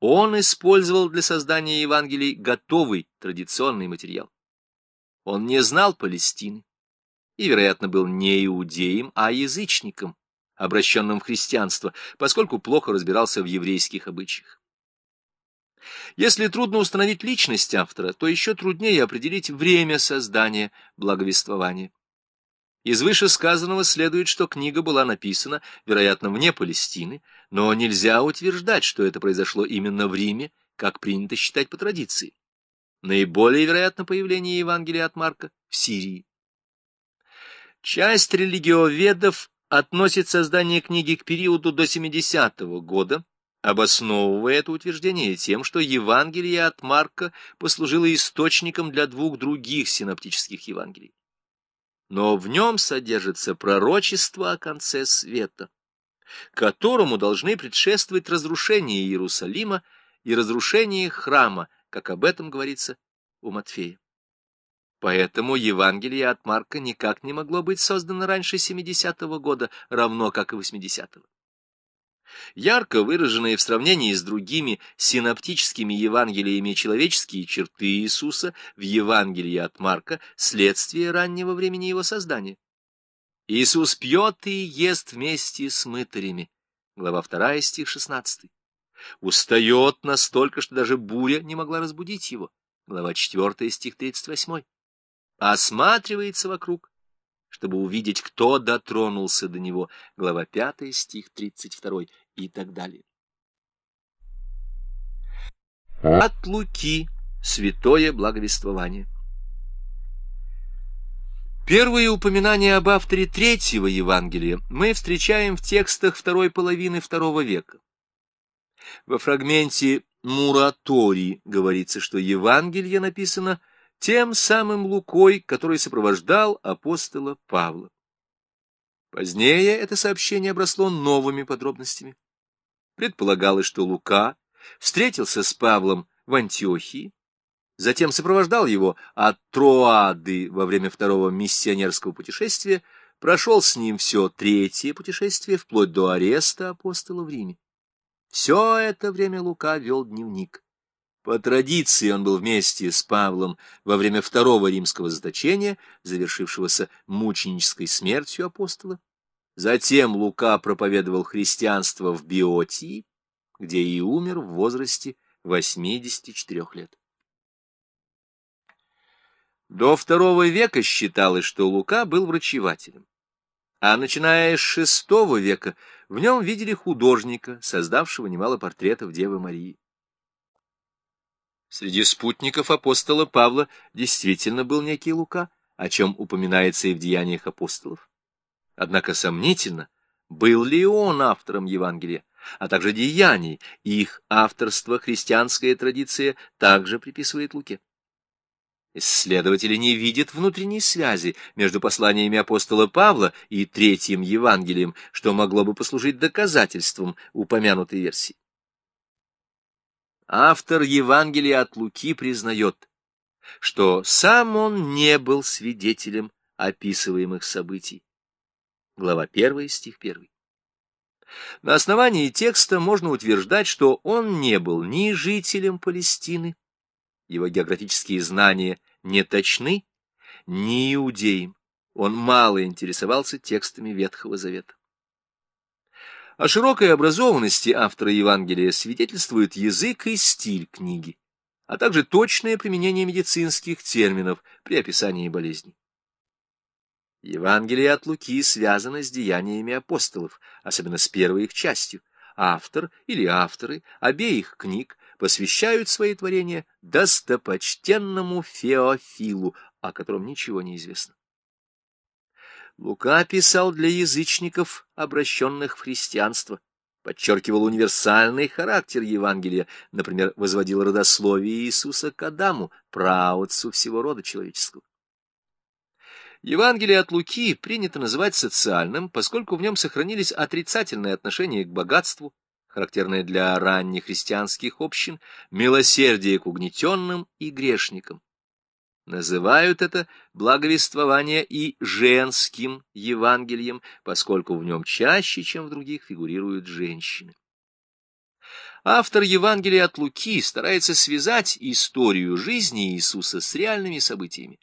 он использовал для создания Евангелий готовый традиционный материал. Он не знал Палестины и, вероятно, был не иудеем, а язычником, обращенным в христианство, поскольку плохо разбирался в еврейских обычаях. Если трудно установить личность автора, то еще труднее определить время создания благовествования. Из вышесказанного следует, что книга была написана, вероятно, вне Палестины, но нельзя утверждать, что это произошло именно в Риме, как принято считать по традиции. Наиболее вероятно появление Евангелия от Марка в Сирии. Часть религиоведов относит создание книги к периоду до 70-го года, обосновывая это утверждение тем, что Евангелие от Марка послужило источником для двух других синоптических Евангелий. Но в нем содержится пророчество о конце света, которому должны предшествовать разрушение Иерусалима и разрушение храма, как об этом говорится у Матфея. Поэтому Евангелие от Марка никак не могло быть создано раньше 70-го года, равно как и 80-го. Ярко выраженные в сравнении с другими синоптическими Евангелиями человеческие черты Иисуса в Евангелии от Марка – следствие раннего времени его создания. Иисус пьет и ест вместе с мытарями. Глава 2, стих 16. Устает настолько, что даже буря не могла разбудить его. Глава 4, стих 38. Осматривается вокруг, чтобы увидеть, кто дотронулся до него. Глава 5, стих 32 и так далее. От Луки святое благовествование. Первые упоминания об авторе третьего Евангелия мы встречаем в текстах второй половины второго века. Во фрагменте Муратори говорится, что Евангелие написано тем самым Лукой, который сопровождал апостола Павла. Позднее это сообщение обросло новыми подробностями. Предполагалось, что Лука встретился с Павлом в Антиохии, затем сопровождал его от Троады во время второго миссионерского путешествия, прошел с ним все третье путешествие, вплоть до ареста апостола в Риме. Все это время Лука вел дневник. По традиции он был вместе с Павлом во время второго римского заточения, завершившегося мученической смертью апостола. Затем Лука проповедовал христианство в Биотии, где и умер в возрасте 84 лет. До второго века считалось, что Лука был врачевателем, а начиная с шестого века в нем видели художника, создавшего немало портретов Девы Марии. Среди спутников апостола Павла действительно был некий Лука, о чем упоминается и в деяниях апостолов. Однако сомнительно, был ли он автором Евангелия, а также деяний, их авторство христианская традиция также приписывает Луке. Исследователи не видят внутренней связи между посланиями апостола Павла и третьим Евангелием, что могло бы послужить доказательством упомянутой версии. Автор Евангелия от Луки признает, что сам он не был свидетелем описываемых событий глава 1, стих 1. На основании текста можно утверждать, что он не был ни жителем Палестины, его географические знания не точны, ни иудеем. Он мало интересовался текстами Ветхого Завета. О широкой образованности автора Евангелия свидетельствует язык и стиль книги, а также точное применение медицинских терминов при описании болезней. Евангелие от Луки связано с деяниями апостолов, особенно с первой их частью. Автор или авторы обеих книг посвящают свои творения достопочтенному Феофилу, о котором ничего не известно. Лука писал для язычников, обращенных в христианство, подчеркивал универсальный характер Евангелия, например, возводил родословие Иисуса к Адаму, праотцу всего рода человеческого. Евангелие от Луки принято называть социальным, поскольку в нем сохранились отрицательные отношения к богатству, характерное для ранних христианских общин, милосердие к угнетенным и грешникам. Называют это благовествование и женским Евангелием, поскольку в нем чаще, чем в других, фигурируют женщины. автор Евангелия от Луки старается связать историю жизни Иисуса с реальными событиями.